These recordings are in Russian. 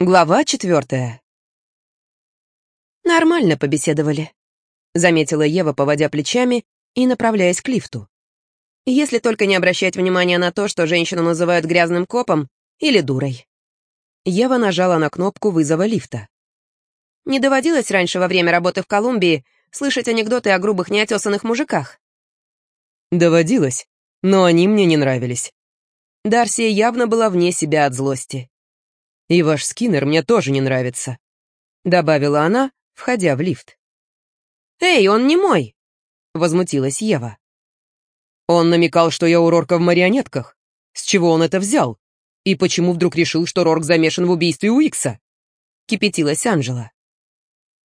Глава четвертая. «Нормально побеседовали», — заметила Ева, поводя плечами и направляясь к лифту. «Если только не обращать внимания на то, что женщину называют грязным копом или дурой». Ева нажала на кнопку вызова лифта. «Не доводилось раньше во время работы в Колумбии слышать анекдоты о грубых неотесанных мужиках?» «Доводилось, но они мне не нравились». Дарсия явно была вне себя от злости. «И ваш скиннер мне тоже не нравится», — добавила она, входя в лифт. «Эй, он не мой!» — возмутилась Ева. Он намекал, что я у Рорка в марионетках. С чего он это взял? И почему вдруг решил, что Рорк замешан в убийстве Уикса? Кипятилась Анжела.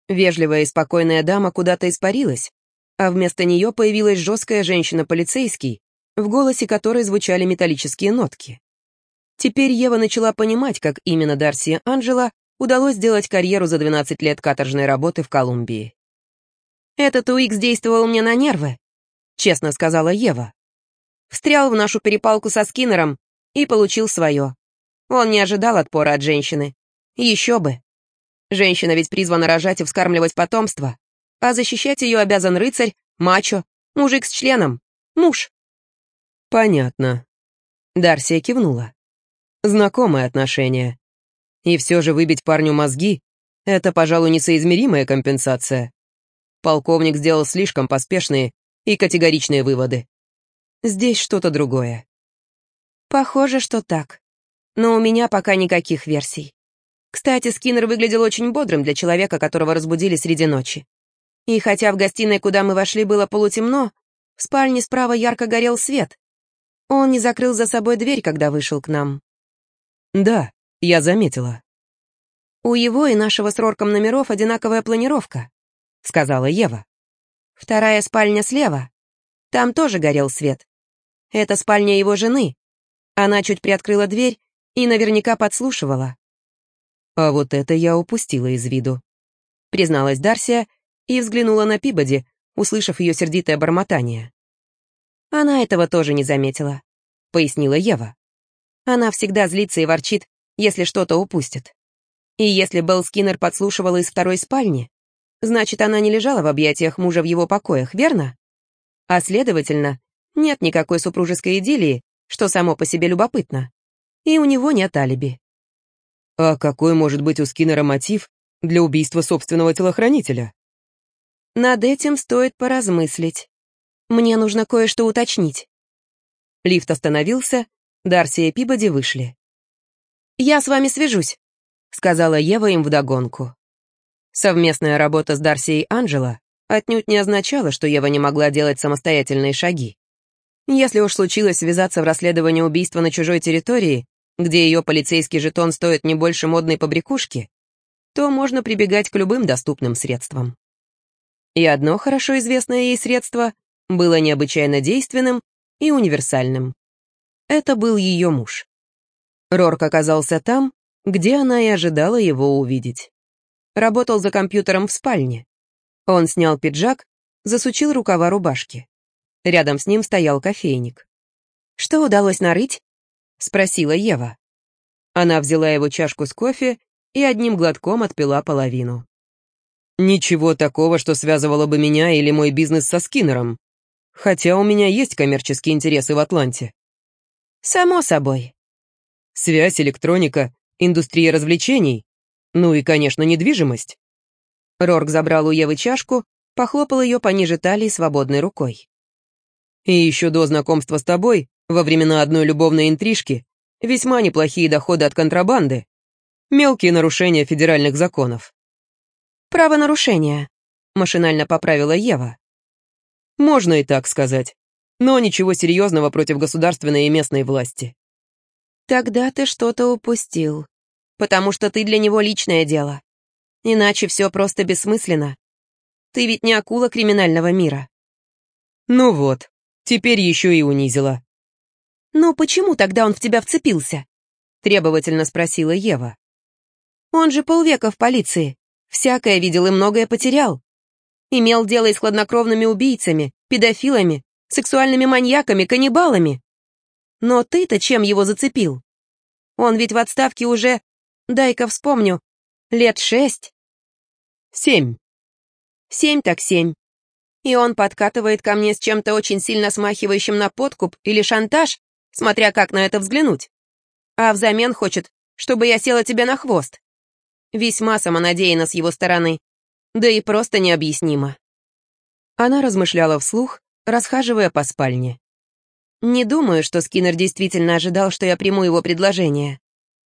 Вежливая и спокойная дама куда-то испарилась, а вместо нее появилась жесткая женщина-полицейский, в голосе которой звучали металлические нотки. Теперь Ева начала понимать, как именно Дарси Анджела удалось сделать карьеру за 12 лет каторжной работы в Колумбии. «Этот Уикс действовал мне на нервы», — честно сказала Ева. Встрял в нашу перепалку со Скиннером и получил свое. Он не ожидал отпора от женщины. Еще бы. Женщина ведь призвана рожать и вскармливать потомство, а защищать ее обязан рыцарь, мачо, мужик с членом, муж. «Понятно». Дарсия кивнула. Знакомые отношения. И все же выбить парню мозги — это, пожалуй, несоизмеримая компенсация. Полковник сделал слишком поспешные и категоричные выводы. Здесь что-то другое. Похоже, что так. Но у меня пока никаких версий. Кстати, Скиннер выглядел очень бодрым для человека, которого разбудили среди ночи. И хотя в гостиной, куда мы вошли, было полутемно, в спальне справа ярко горел свет. Он не закрыл за собой дверь, когда вышел к нам. «Да, я заметила». «У его и нашего с Рорком номеров одинаковая планировка», — сказала Ева. «Вторая спальня слева. Там тоже горел свет. Это спальня его жены. Она чуть приоткрыла дверь и наверняка подслушивала». «А вот это я упустила из виду», — призналась Дарсия и взглянула на Пибоди, услышав ее сердитое бормотание. «Она этого тоже не заметила», — пояснила Ева. Она всегда злится и ворчит, если что-то упустит. И если Белл Скиннер подслушивала из второй спальни, значит, она не лежала в объятиях мужа в его покоях, верно? А следовательно, нет никакой супружеской идиллии, что само по себе любопытно. И у него нет алиби. А какой может быть у Скиннера мотив для убийства собственного телохранителя? Над этим стоит поразмыслить. Мне нужно кое-что уточнить. Лифт остановился, Дарси и Пибоди вышли. «Я с вами свяжусь», — сказала Ева им вдогонку. Совместная работа с Дарси и Анджело отнюдь не означала, что Ева не могла делать самостоятельные шаги. Если уж случилось связаться в расследовании убийства на чужой территории, где ее полицейский жетон стоит не больше модной побрякушки, то можно прибегать к любым доступным средствам. И одно хорошо известное ей средство было необычайно действенным и универсальным. Это был ее муж. Рорк оказался там, где она и ожидала его увидеть. Работал за компьютером в спальне. Он снял пиджак, засучил рукава рубашки. Рядом с ним стоял кофейник. «Что удалось нарыть?» — спросила Ева. Она взяла его чашку с кофе и одним глотком отпила половину. «Ничего такого, что связывало бы меня или мой бизнес со Скиннером. Хотя у меня есть коммерческие интересы в Атланте. Само собой. Связь, электроника, индустрия развлечений. Ну и, конечно, недвижимость. Рорк забрал у Евы чашку, похлопал ее пониже талии свободной рукой. И еще до знакомства с тобой, во времена одной любовной интрижки, весьма неплохие доходы от контрабанды. Мелкие нарушения федеральных законов. Правонарушения, машинально поправила Ева. Можно и так сказать но ничего серьезного против государственной и местной власти. Тогда ты что-то упустил, потому что ты для него личное дело. Иначе все просто бессмысленно. Ты ведь не акула криминального мира. Ну вот, теперь еще и унизила. «Ну почему тогда он в тебя вцепился?» — требовательно спросила Ева. «Он же полвека в полиции, всякое видел и многое потерял. Имел дело и с хладнокровными убийцами, педофилами, сексуальными маньяками, каннибалами. Но ты-то чем его зацепил? Он ведь в отставке уже дай-ка вспомню, лет шесть. Семь. Семь так семь. И он подкатывает ко мне с чем-то очень сильно смахивающим на подкуп или шантаж, смотря как на это взглянуть. А взамен хочет, чтобы я села тебе на хвост. Весьма самонадеянно с его стороны, да и просто необъяснимо. Она размышляла вслух, расхаживая по спальне. Не думаю, что Скиннер действительно ожидал, что я приму его предложение.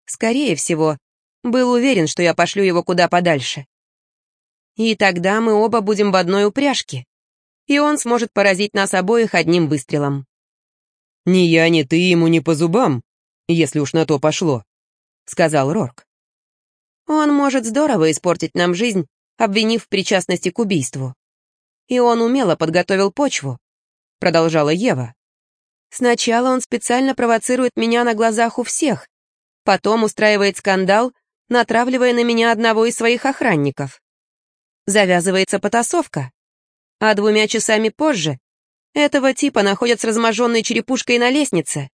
Скорее всего, был уверен, что я пошлю его куда подальше. И тогда мы оба будем в одной упряжке, и он сможет поразить нас обоих одним выстрелом. «Ни я, ни ты ему не по зубам, если уж на то пошло», — сказал Рорк. «Он может здорово испортить нам жизнь, обвинив в причастности к убийству. И он умело подготовил почву», — продолжала Ева. «Сначала он специально провоцирует меня на глазах у всех, потом устраивает скандал, натравливая на меня одного из своих охранников. Завязывается потасовка, а двумя часами позже этого типа находят с разможенной черепушкой на лестнице,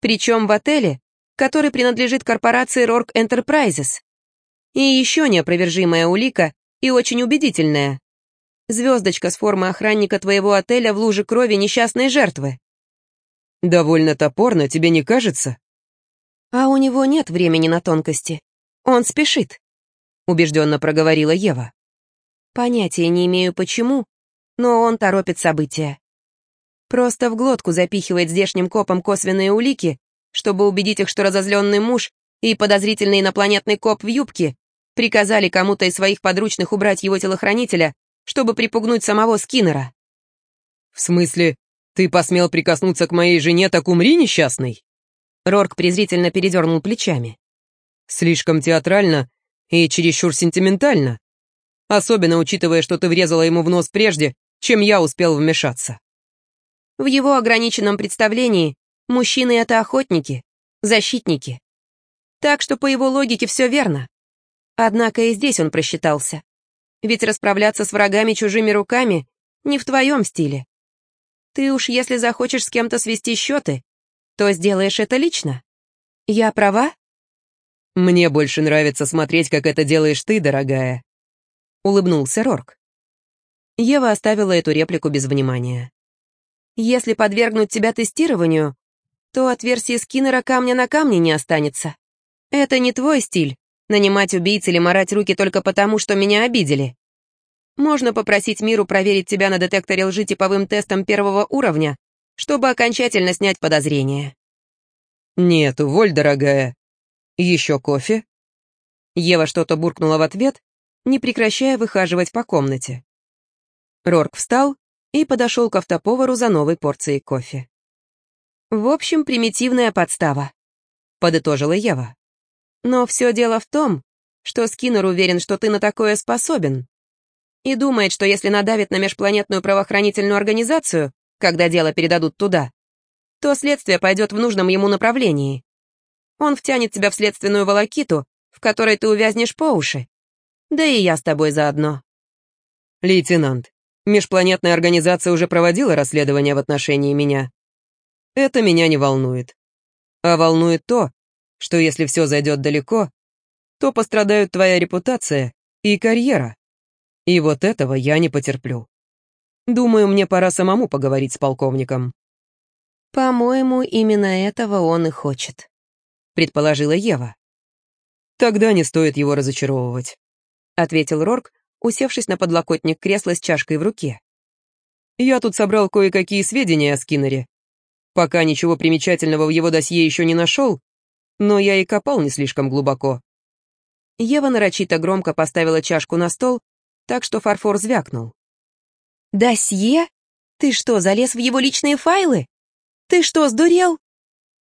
причем в отеле, который принадлежит корпорации Rourke Enterprises. И еще неопровержимая улика и очень убедительная. Звездочка с формы охранника твоего отеля в луже крови несчастной жертвы. Довольно топорно, тебе не кажется? А у него нет времени на тонкости. Он спешит, убежденно проговорила Ева. Понятия не имею почему, но он торопит события. Просто в глотку запихивает здешним копам косвенные улики, чтобы убедить их, что разозленный муж и подозрительный инопланетный коп в юбке приказали кому-то из своих подручных убрать его телохранителя, чтобы припугнуть самого Скиннера. «В смысле, ты посмел прикоснуться к моей жене, так умри, несчастный?» Рорк презрительно передернул плечами. «Слишком театрально и чересчур сентиментально. Особенно учитывая, что ты врезала ему в нос прежде, чем я успел вмешаться». В его ограниченном представлении мужчины — это охотники, защитники. Так что по его логике все верно. Однако и здесь он просчитался. Ведь расправляться с врагами чужими руками не в твоем стиле. Ты уж если захочешь с кем-то свести счеты, то сделаешь это лично. Я права? Мне больше нравится смотреть, как это делаешь ты, дорогая. Улыбнулся Рорк. Ева оставила эту реплику без внимания. Если подвергнуть тебя тестированию, то от версии Скиннера камня на камне не останется. Это не твой стиль — нанимать убийц или морать руки только потому, что меня обидели. Можно попросить миру проверить тебя на детекторе лжи типовым тестом первого уровня, чтобы окончательно снять подозрения. «Нет, уволь, дорогая. Еще кофе?» Ева что-то буркнула в ответ, не прекращая выхаживать по комнате. Рорк встал и подошел к автоповару за новой порцией кофе. «В общем, примитивная подстава», — подытожила Ева. «Но все дело в том, что Скиннер уверен, что ты на такое способен. И думает, что если надавит на межпланетную правоохранительную организацию, когда дело передадут туда, то следствие пойдет в нужном ему направлении. Он втянет тебя в следственную волокиту, в которой ты увязнешь по уши. Да и я с тобой заодно. Лейтенант, Межпланетная организация уже проводила расследование в отношении меня. Это меня не волнует. А волнует то, что если все зайдет далеко, то пострадают твоя репутация и карьера. И вот этого я не потерплю. Думаю, мне пора самому поговорить с полковником. По-моему, именно этого он и хочет, предположила Ева. Тогда не стоит его разочаровывать, ответил Рорк, усевшись на подлокотник кресла с чашкой в руке. «Я тут собрал кое-какие сведения о Скиннере. Пока ничего примечательного в его досье еще не нашел, но я и копал не слишком глубоко». Ева нарочито громко поставила чашку на стол, так что фарфор звякнул. «Досье? Ты что, залез в его личные файлы? Ты что, сдурел?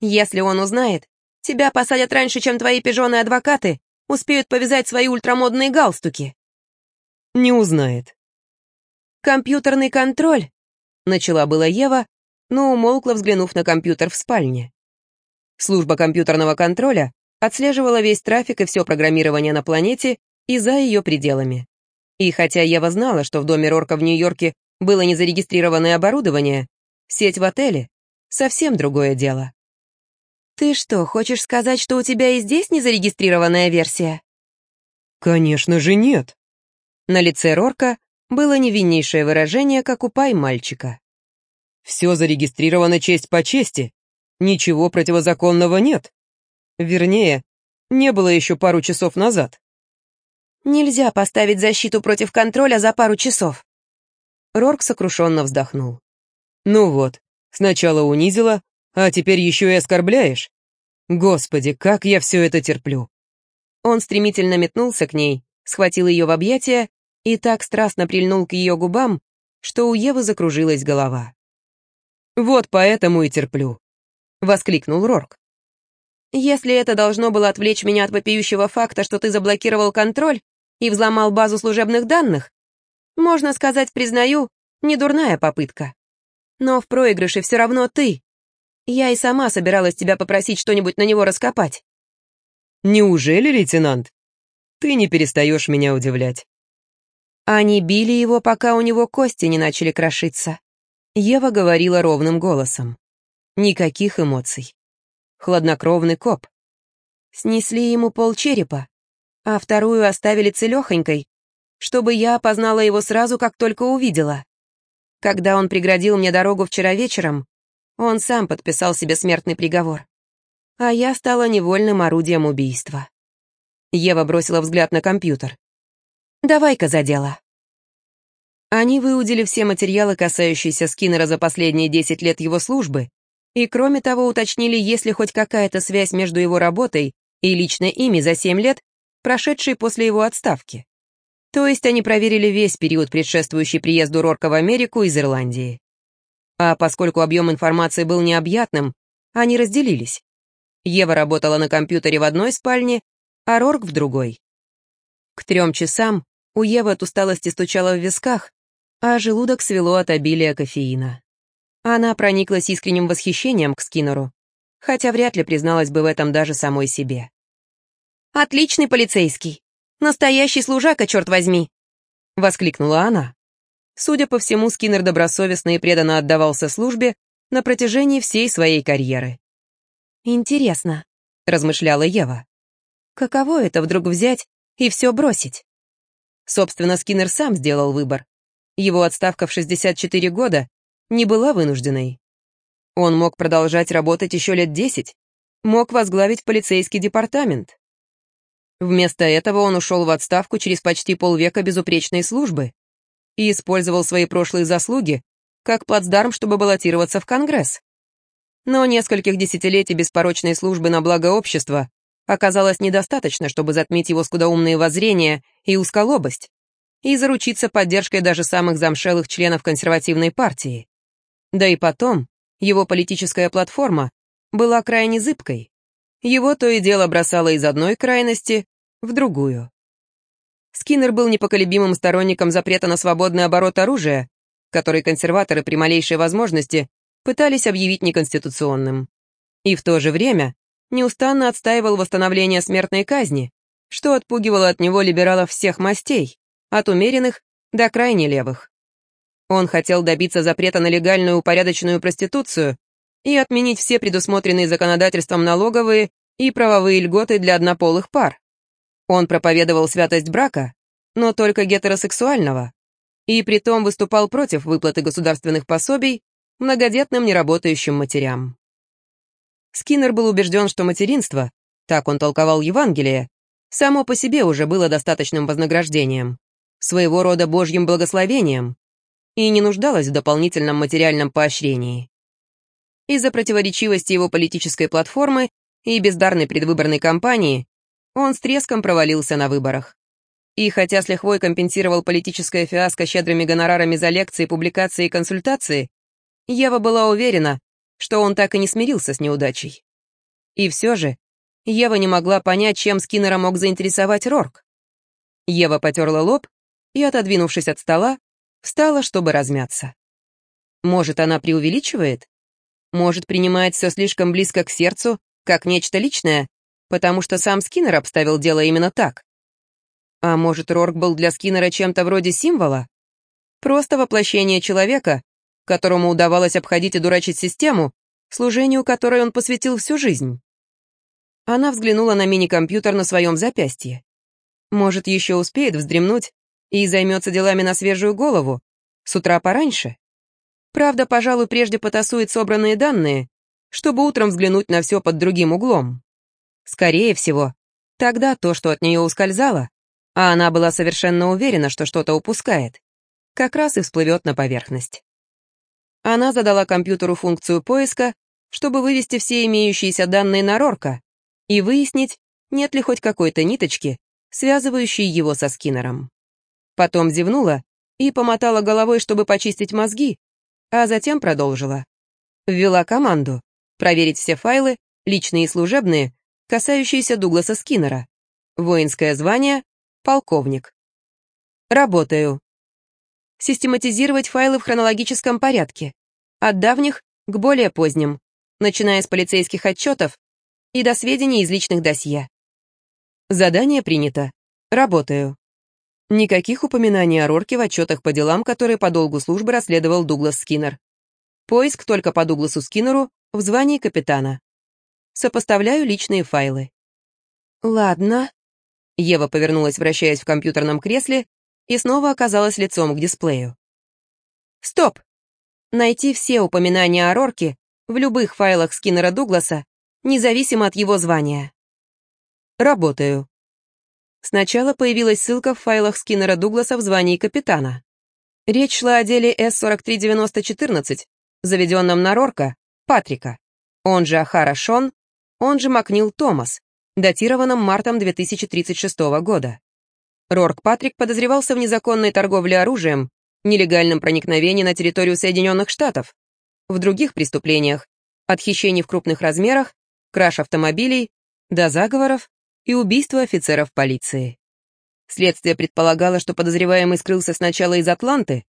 Если он узнает, тебя посадят раньше, чем твои пижоны-адвокаты успеют повязать свои ультрамодные галстуки. Не узнает. «Компьютерный контроль», — начала была Ева, но умолкла, взглянув на компьютер в спальне. Служба компьютерного контроля отслеживала весь трафик и все программирование на планете и за ее пределами. И хотя Ева знала, что в доме Рорка в Нью-Йорке было незарегистрированное оборудование, сеть в отеле — совсем другое дело. «Ты что, хочешь сказать, что у тебя и здесь незарегистрированная версия?» «Конечно же нет!» На лице Рорка было невиннейшее выражение, как у пай-мальчика. «Все зарегистрировано честь по чести. Ничего противозаконного нет. Вернее, не было еще пару часов назад». «Нельзя поставить защиту против контроля за пару часов». Рорк сокрушенно вздохнул. «Ну вот, сначала унизила, а теперь еще и оскорбляешь? Господи, как я все это терплю!» Он стремительно метнулся к ней, схватил ее в объятия и так страстно прильнул к ее губам, что у Евы закружилась голова. «Вот поэтому и терплю», — воскликнул Рорк. «Если это должно было отвлечь меня от вопиющего факта, что ты заблокировал контроль и взломал базу служебных данных, можно сказать, признаю, недурная попытка. Но в проигрыше все равно ты. Я и сама собиралась тебя попросить что-нибудь на него раскопать. Неужели, лейтенант? Ты не перестаешь меня удивлять. Они били его, пока у него кости не начали крошиться. Ева говорила ровным голосом. Никаких эмоций. Хладнокровный коп. Снесли ему полчерепа, а вторую оставили целехонькой, чтобы я опознала его сразу, как только увидела. Когда он преградил мне дорогу вчера вечером, он сам подписал себе смертный приговор. А я стала невольным орудием убийства. Ева бросила взгляд на компьютер. «Давай-ка за дело». Они выудили все материалы, касающиеся Скиннера за последние 10 лет его службы, и кроме того уточнили, есть ли хоть какая-то связь между его работой и лично ими за 7 лет, прошедшей после его отставки. То есть они проверили весь период, предшествующий приезду Рорка в Америку из Ирландии. А поскольку объем информации был необъятным, они разделились. Ева работала на компьютере в одной спальне, а Рорк в другой. К трем часам у Евы от усталости стучало в висках, а желудок свело от обилия кофеина. Она прониклась искренним восхищением к Скиннеру, хотя вряд ли призналась бы в этом даже самой себе. «Отличный полицейский! Настоящий служака, черт возьми!» — воскликнула она. Судя по всему, Скиннер добросовестно и преданно отдавался службе на протяжении всей своей карьеры. «Интересно», — размышляла Ева, «каково это вдруг взять и все бросить?» Собственно, Скиннер сам сделал выбор. Его отставка в 64 года не была вынужденной. Он мог продолжать работать еще лет 10, мог возглавить полицейский департамент. Вместо этого он ушел в отставку через почти полвека безупречной службы, и использовал свои прошлые заслуги как плацдарм, чтобы баллотироваться в Конгресс. Но нескольких десятилетий беспорочной службы на благо общества оказалось недостаточно, чтобы затмить его скудоумные воззрения и узколобость и заручиться поддержкой даже самых замшелых членов консервативной партии. Да и потом, его политическая платформа была крайне зыбкой. Его то и дело бросало из одной крайности в другую. Скиннер был непоколебимым сторонником запрета на свободный оборот оружия, который консерваторы при малейшей возможности пытались объявить неконституционным. И в то же время неустанно отстаивал восстановление смертной казни, что отпугивало от него либералов всех мастей, от умеренных до крайне левых. Он хотел добиться запрета на легальную упорядоченную проституцию и отменить все предусмотренные законодательством налоговые и правовые льготы для однополых пар. Он проповедовал святость брака, но только гетеросексуального, и притом выступал против выплаты государственных пособий многодетным неработающим матерям. Скиннер был убежден, что материнство, так он толковал Евангелие, само по себе уже было достаточным вознаграждением, своего рода божьим благословением, и не нуждалось в дополнительном материальном поощрении. Из-за противоречивости его политической платформы и бездарной предвыборной кампании он с треском провалился на выборах. И хотя с лихвой компенсировал политическое фиаско щедрыми гонорарами за лекции, публикации и консультации, Ева была уверена, что он так и не смирился с неудачей. И все же Ева не могла понять, чем Скиннера мог заинтересовать Рорк. Ева потерла лоб и, отодвинувшись от стола, встала, чтобы размяться. Может, она преувеличивает? Может, принимает все слишком близко к сердцу, как нечто личное, потому что сам Скиннер обставил дело именно так. А может, Рорк был для Скиннера чем-то вроде символа? Просто воплощение человека, которому удавалось обходить и дурачить систему, служению которой он посвятил всю жизнь. Она взглянула на мини-компьютер на своем запястье. Может, еще успеет вздремнуть и займется делами на свежую голову, с утра пораньше. Правда, пожалуй, прежде потасует собранные данные, чтобы утром взглянуть на все под другим углом. Скорее всего, тогда то, что от нее ускользало, а она была совершенно уверена, что что-то упускает, как раз и всплывет на поверхность. Она задала компьютеру функцию поиска, чтобы вывести все имеющиеся данные на Рорка и выяснить, нет ли хоть какой-то ниточки, связывающей его со Скиннером. Потом зевнула и помотала головой, чтобы почистить мозги, а затем продолжила. Ввела команду проверить все файлы, личные и служебные, касающиеся Дугласа Скиннера. Воинское звание — полковник. Работаю. Систематизировать файлы в хронологическом порядке, от давних к более поздним, начиная с полицейских отчетов и до сведений из личных досье. Задание принято. Работаю. Никаких упоминаний о Рорке в отчетах по делам, которые по долгу службы расследовал Дуглас Скиннер. Поиск только по Дугласу Скиннеру в звании капитана. Сопоставляю личные файлы. Ладно. Ева повернулась, вращаясь в компьютерном кресле, и снова оказалась лицом к дисплею. Стоп! Найти все упоминания о Рорке в любых файлах Скиннера Дугласа, независимо от его звания. Работаю. Сначала появилась ссылка в файлах Скиннера Дугласа в звании капитана. Речь шла о деле С-439014, заведенном на Рорка, Патрика, он же Ахара Шон, он же Макнил Томас, датированном мартом 2036 года. Рорк Патрик подозревался в незаконной торговле оружием, нелегальном проникновении на территорию Соединенных Штатов, в других преступлениях, от хищений в крупных размерах, краж автомобилей, до заговоров и убийства офицеров полиции. Следствие предполагало, что подозреваемый скрылся сначала из Атланты,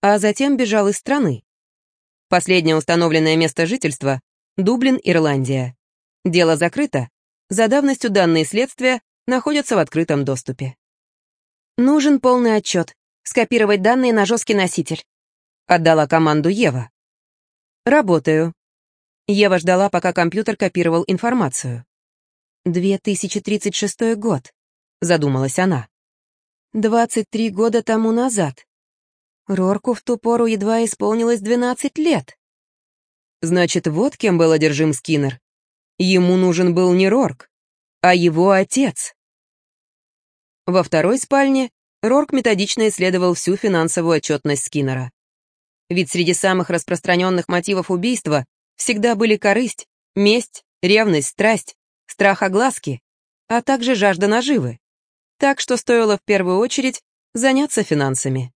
а затем бежал из страны. Последнее установленное место жительства — Дублин, Ирландия. Дело закрыто, за давностью данные следствия находятся в открытом доступе. «Нужен полный отчет. Скопировать данные на жесткий носитель», — отдала команду Ева. «Работаю». Ева ждала, пока компьютер копировал информацию. «2036 год», — задумалась она. «23 года тому назад. Рорку в ту пору едва исполнилось 12 лет». Значит, вот кем был одержим Скиннер. Ему нужен был не Рорк, а его отец. Во второй спальне Рорк методично исследовал всю финансовую отчетность Скиннера. Ведь среди самых распространенных мотивов убийства всегда были корысть, месть, ревность, страсть, страх огласки, а также жажда наживы. Так что стоило в первую очередь заняться финансами.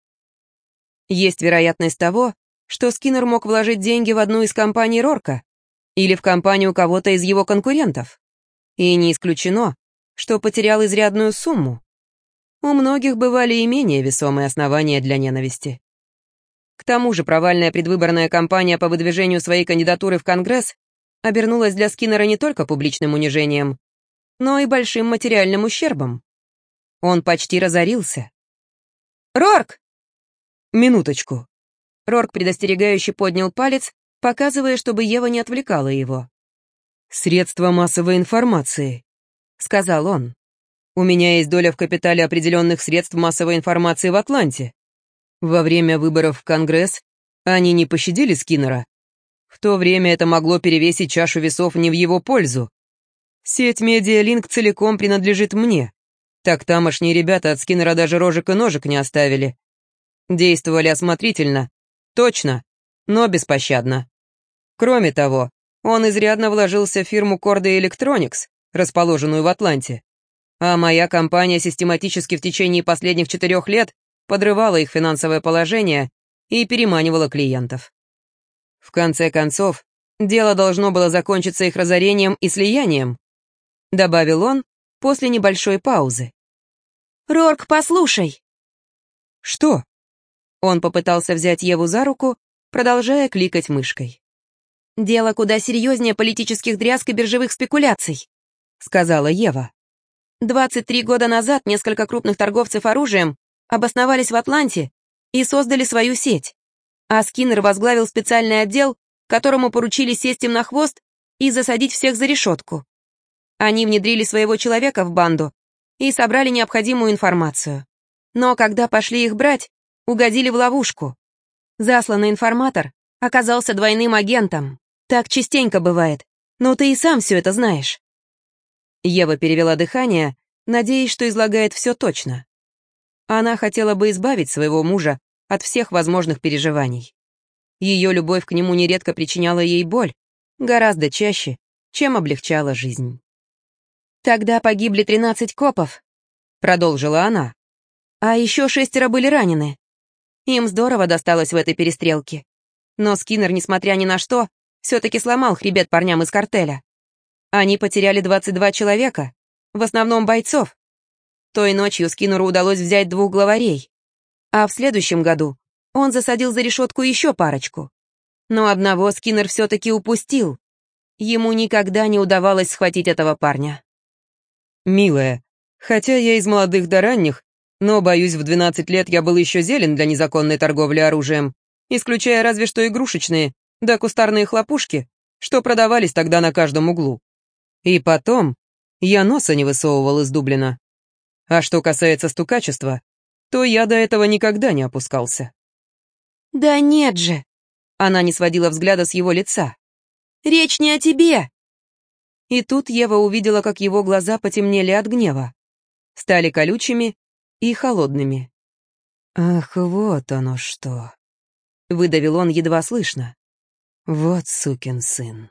Есть вероятность того, что Скиннер мог вложить деньги в одну из компаний Рорка или в компанию кого-то из его конкурентов. И не исключено, что потерял изрядную сумму. У многих бывали и менее весомые основания для ненависти. К тому же провальная предвыборная кампания по выдвижению своей кандидатуры в Конгресс обернулась для Скиннера не только публичным унижением, но и большим материальным ущербом. Он почти разорился. «Рорк!» «Минуточку». Рорк предостерегающе поднял палец, показывая, чтобы Ева не отвлекала его. «Средства массовой информации», — сказал он. «У меня есть доля в капитале определенных средств массовой информации в Атланте. Во время выборов в Конгресс они не пощадили Скиннера, в то время это могло перевесить чашу весов не в его пользу. Сеть Медиалинк целиком принадлежит мне. Так тамошние ребята от Скиннера даже рожек и ножек не оставили. Действовали осмотрительно, точно, но беспощадно. Кроме того, он изрядно вложился в фирму Corda Electronics, расположенную в Атланте. А моя компания систематически в течение последних четырех лет подрывала их финансовое положение и переманивала клиентов. В конце концов, дело должно было закончиться их разорением и слиянием, добавил он после небольшой паузы. «Рорк, послушай!» «Что?» Он попытался взять Еву за руку, продолжая кликать мышкой. «Дело куда серьезнее политических дрязг и биржевых спекуляций», — сказала Ева. 23 года назад несколько крупных торговцев оружием обосновались в Атланте и создали свою сеть а Скиннер возглавил специальный отдел, которому поручили сесть им на хвост и засадить всех за решетку. Они внедрили своего человека в банду и собрали необходимую информацию. Но когда пошли их брать, угодили в ловушку. Засланный информатор оказался двойным агентом. Так частенько бывает, но ты и сам все это знаешь. Ева перевела дыхание, надеясь, что излагает все точно. Она хотела бы избавить своего мужа от всех возможных переживаний. Ее любовь к нему нередко причиняла ей боль, гораздо чаще, чем облегчала жизнь. «Тогда погибли 13 копов», — продолжила она. «А еще шестеро были ранены. Им здорово досталось в этой перестрелке. Но Скиннер, несмотря ни на что, все-таки сломал хребет парням из картеля. Они потеряли 22 человека, в основном бойцов. Той ночью Скиннеру удалось взять двух главарей. А в следующем году он засадил за решетку еще парочку. Но одного Скиннер все-таки упустил. Ему никогда не удавалось схватить этого парня. «Милая, хотя я из молодых до ранних, но, боюсь, в 12 лет я был еще зелен для незаконной торговли оружием, исключая разве что игрушечные, да кустарные хлопушки, что продавались тогда на каждом углу. И потом я носа не высовывал из Дублина. А что касается стукачества, то я до этого никогда не опускался. «Да нет же!» Она не сводила взгляда с его лица. «Речь не о тебе!» И тут Ева увидела, как его глаза потемнели от гнева. Стали колючими и холодными. «Ах, вот оно что!» — выдавил он едва слышно. «Вот сукин сын!»